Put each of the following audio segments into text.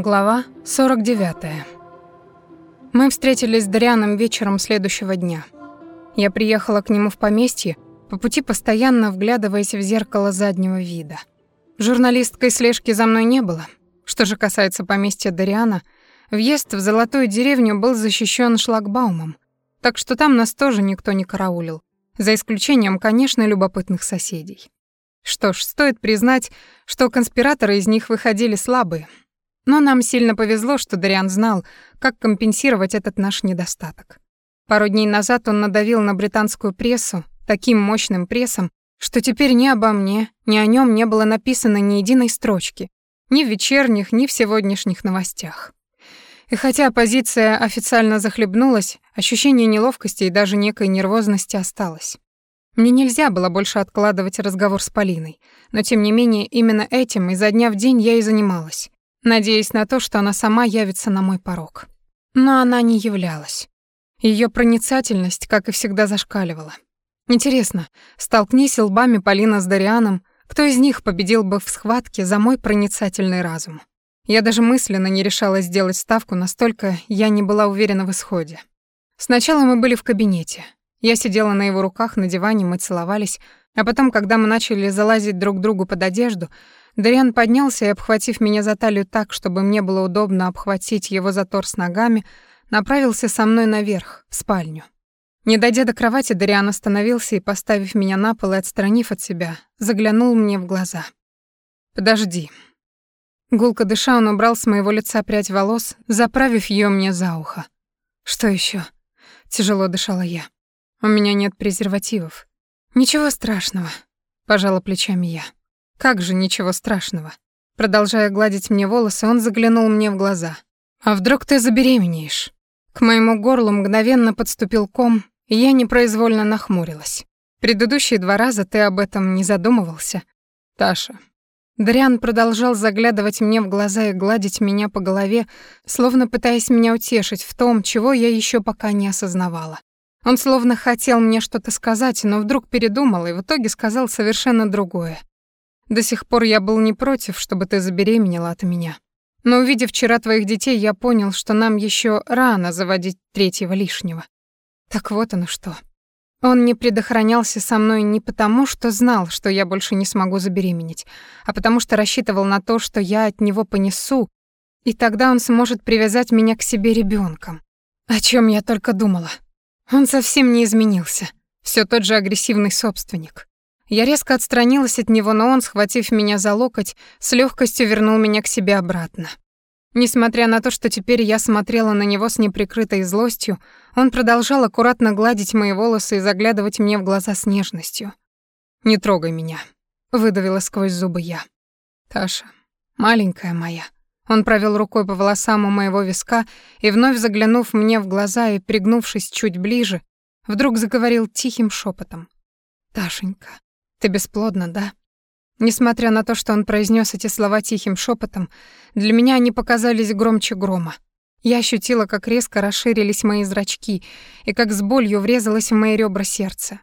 Глава 49. Мы встретились с Дарианом вечером следующего дня. Я приехала к нему в поместье, по пути постоянно вглядываясь в зеркало заднего вида. Журналисткой слежки за мной не было. Что же касается поместья Дариана, въезд в Золотую деревню был защищен шлагбаумом, так что там нас тоже никто не караулил, за исключением, конечно, любопытных соседей. Что ж, стоит признать, что конспираторы из них выходили слабые — но нам сильно повезло, что Дариан знал, как компенсировать этот наш недостаток. Пару дней назад он надавил на британскую прессу таким мощным прессом, что теперь ни обо мне, ни о нем не было написано ни единой строчки, ни в вечерних, ни в сегодняшних новостях. И хотя оппозиция официально захлебнулась, ощущение неловкости и даже некой нервозности осталось. Мне нельзя было больше откладывать разговор с Полиной, но тем не менее именно этим изо дня в день я и занималась надеясь на то, что она сама явится на мой порог. Но она не являлась. Ее проницательность, как и всегда, зашкаливала. Интересно, столкнись лбами Полина с Дарианом, кто из них победил бы в схватке за мой проницательный разум? Я даже мысленно не решалась сделать ставку, настолько я не была уверена в исходе. Сначала мы были в кабинете. Я сидела на его руках на диване, мы целовались, а потом, когда мы начали залазить друг другу под одежду, Дариан поднялся и, обхватив меня за талию так, чтобы мне было удобно обхватить его за торс ногами, направился со мной наверх, в спальню. Не дойдя до кровати, Дариан остановился и, поставив меня на пол и отстранив от себя, заглянул мне в глаза. «Подожди». Гулко дыша, он убрал с моего лица прядь волос, заправив ее мне за ухо. «Что еще? Тяжело дышала я. «У меня нет презервативов». «Ничего страшного», — пожала плечами я. Как же ничего страшного. Продолжая гладить мне волосы, он заглянул мне в глаза. А вдруг ты забеременеешь? К моему горлу мгновенно подступил ком, и я непроизвольно нахмурилась. Предыдущие два раза ты об этом не задумывался. Таша. Дриан продолжал заглядывать мне в глаза и гладить меня по голове, словно пытаясь меня утешить в том, чего я еще пока не осознавала. Он словно хотел мне что-то сказать, но вдруг передумал и в итоге сказал совершенно другое. До сих пор я был не против, чтобы ты забеременела от меня. Но увидев вчера твоих детей, я понял, что нам еще рано заводить третьего лишнего. Так вот оно что. Он не предохранялся со мной не потому, что знал, что я больше не смогу забеременеть, а потому что рассчитывал на то, что я от него понесу, и тогда он сможет привязать меня к себе ребенком. О чем я только думала. Он совсем не изменился. Все тот же агрессивный собственник. Я резко отстранилась от него, но он, схватив меня за локоть, с легкостью вернул меня к себе обратно. Несмотря на то, что теперь я смотрела на него с неприкрытой злостью, он продолжал аккуратно гладить мои волосы и заглядывать мне в глаза с нежностью. «Не трогай меня», — выдавила сквозь зубы я. «Таша, маленькая моя». Он провел рукой по волосам у моего виска и, вновь заглянув мне в глаза и пригнувшись чуть ближе, вдруг заговорил тихим шепотом: «Ташенька, ты бесплодна, да? Несмотря на то, что он произнес эти слова тихим шепотом, для меня они показались громче грома. Я ощутила, как резко расширились мои зрачки и как с болью врезалось в мои ребра сердце.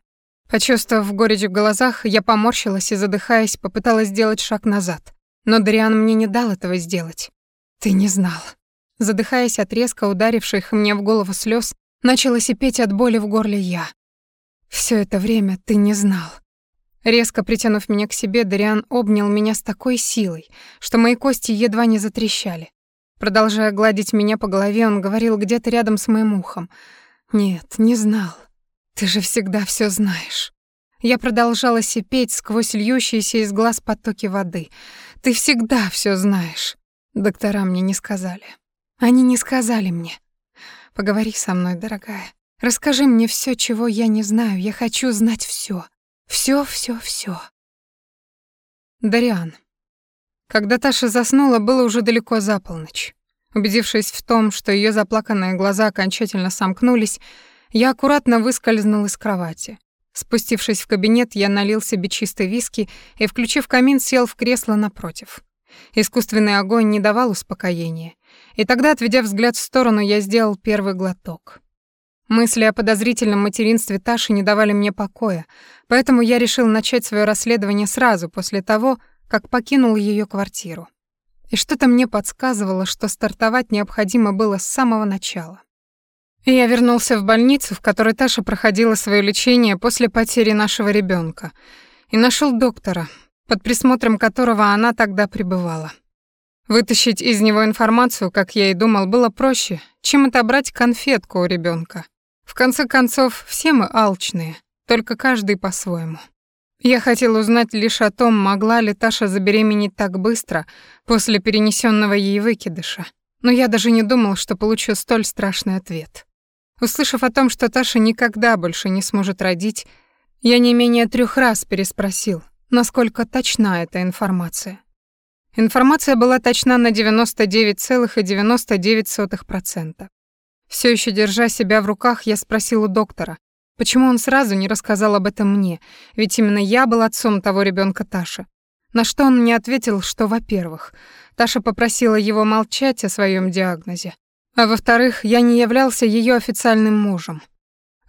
Почувствовав горечь в глазах, я поморщилась и, задыхаясь, попыталась сделать шаг назад. Но Дриан мне не дал этого сделать. «Ты не знал». Задыхаясь от резко ударивших мне в голову слез, начала сипеть от боли в горле я. Все это время ты не знал. Резко притянув меня к себе, Дариан обнял меня с такой силой, что мои кости едва не затрещали. Продолжая гладить меня по голове, он говорил где-то рядом с моим ухом. «Нет, не знал. Ты же всегда все знаешь». Я продолжала сипеть сквозь льющиеся из глаз потоки воды. «Ты всегда все знаешь». Доктора мне не сказали. Они не сказали мне. Поговори со мной, дорогая. Расскажи мне все, чего я не знаю. Я хочу знать все. Все, все, все. Дариан. Когда Таша заснула, было уже далеко за полночь. Убедившись в том, что ее заплаканные глаза окончательно сомкнулись, я аккуратно выскользнул из кровати. Спустившись в кабинет, я налил себе чистый виски и, включив камин, сел в кресло напротив. Искусственный огонь не давал успокоения, и тогда, отведя взгляд в сторону, я сделал первый глоток. Мысли о подозрительном материнстве Таши не давали мне покоя, поэтому я решил начать свое расследование сразу после того, как покинул ее квартиру. И что-то мне подсказывало, что стартовать необходимо было с самого начала. Я вернулся в больницу, в которой Таша проходила свое лечение после потери нашего ребенка, и нашел доктора, под присмотром которого она тогда пребывала. Вытащить из него информацию, как я и думал, было проще, чем отобрать конфетку у ребенка. В конце концов, все мы алчные, только каждый по-своему. Я хотел узнать лишь о том, могла ли Таша забеременеть так быстро после перенесенного ей выкидыша. Но я даже не думал, что получу столь страшный ответ. Услышав о том, что Таша никогда больше не сможет родить, я не менее трех раз переспросил, насколько точна эта информация. Информация была точна на 99,99%. Все еще держа себя в руках, я спросил у доктора, почему он сразу не рассказал об этом мне, ведь именно я был отцом того ребенка Таши. На что он мне ответил, что, во-первых, Таша попросила его молчать о своем диагнозе, а во-вторых, я не являлся ее официальным мужем.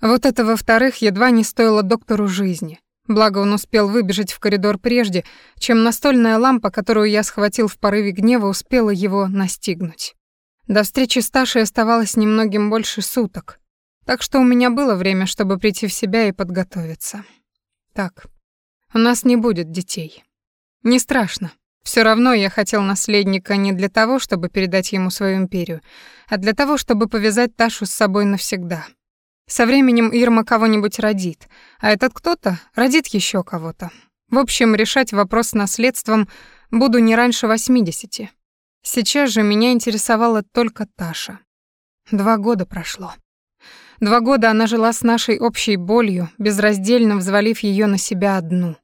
Вот это, во-вторых, едва не стоило доктору жизни. Благо он успел выбежать в коридор прежде, чем настольная лампа, которую я схватил в порыве гнева, успела его настигнуть. До встречи с Ташей оставалось немногим больше суток, так что у меня было время, чтобы прийти в себя и подготовиться. Так, у нас не будет детей. Не страшно. Все равно я хотел наследника не для того, чтобы передать ему свою империю, а для того, чтобы повязать Ташу с собой навсегда. Со временем Ирма кого-нибудь родит, а этот кто-то родит еще кого-то. В общем, решать вопрос с наследством буду не раньше 80. Сейчас же меня интересовала только Таша. Два года прошло. Два года она жила с нашей общей болью, безраздельно взвалив ее на себя одну.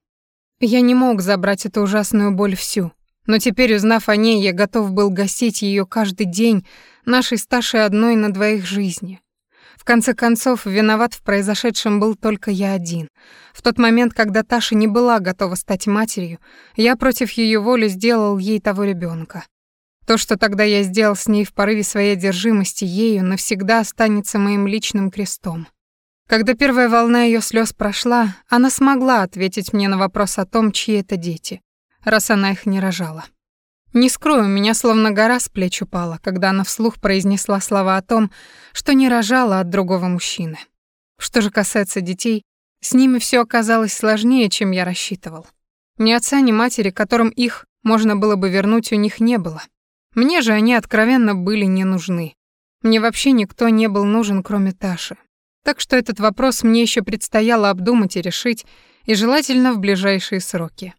Я не мог забрать эту ужасную боль всю, но теперь, узнав о ней, я готов был гасить ее каждый день нашей старшей одной на двоих жизни. В конце концов, виноват в произошедшем был только я один. В тот момент, когда Таша не была готова стать матерью, я против ее воли сделал ей того ребенка. То, что тогда я сделал с ней в порыве своей одержимости ею, навсегда останется моим личным крестом. Когда первая волна ее слез прошла, она смогла ответить мне на вопрос о том, чьи это дети, раз она их не рожала. Не скрою, меня словно гора с плеч упала, когда она вслух произнесла слова о том, что не рожала от другого мужчины. Что же касается детей, с ними все оказалось сложнее, чем я рассчитывал. Ни отца, ни матери, которым их можно было бы вернуть, у них не было. Мне же они откровенно были не нужны. Мне вообще никто не был нужен, кроме Таши. Так что этот вопрос мне еще предстояло обдумать и решить, и желательно в ближайшие сроки.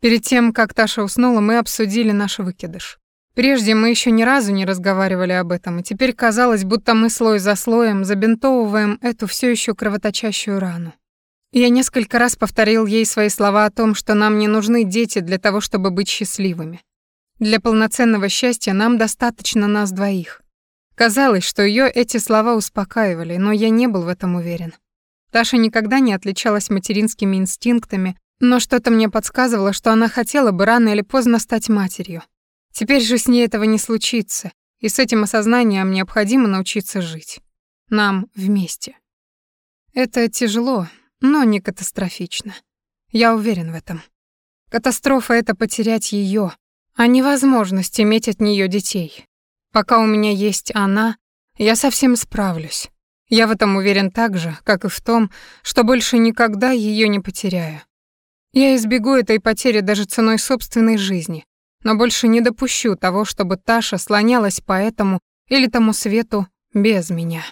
Перед тем, как Таша уснула, мы обсудили наш выкидыш. Прежде мы еще ни разу не разговаривали об этом, и теперь казалось, будто мы слой за слоем забинтовываем эту все еще кровоточащую рану. Я несколько раз повторил ей свои слова о том, что нам не нужны дети для того, чтобы быть счастливыми. Для полноценного счастья нам достаточно нас двоих. Казалось, что ее эти слова успокаивали, но я не был в этом уверен. Таша никогда не отличалась материнскими инстинктами, но что-то мне подсказывало, что она хотела бы рано или поздно стать матерью. Теперь же с ней этого не случится, и с этим осознанием необходимо научиться жить. Нам вместе. Это тяжело, но не катастрофично. Я уверен в этом. Катастрофа — это потерять ее, а невозможность иметь от нее детей. Пока у меня есть она, я совсем справлюсь. Я в этом уверен так же, как и в том, что больше никогда ее не потеряю. Я избегу этой потери даже ценой собственной жизни, но больше не допущу того, чтобы Таша слонялась по этому или тому свету без меня.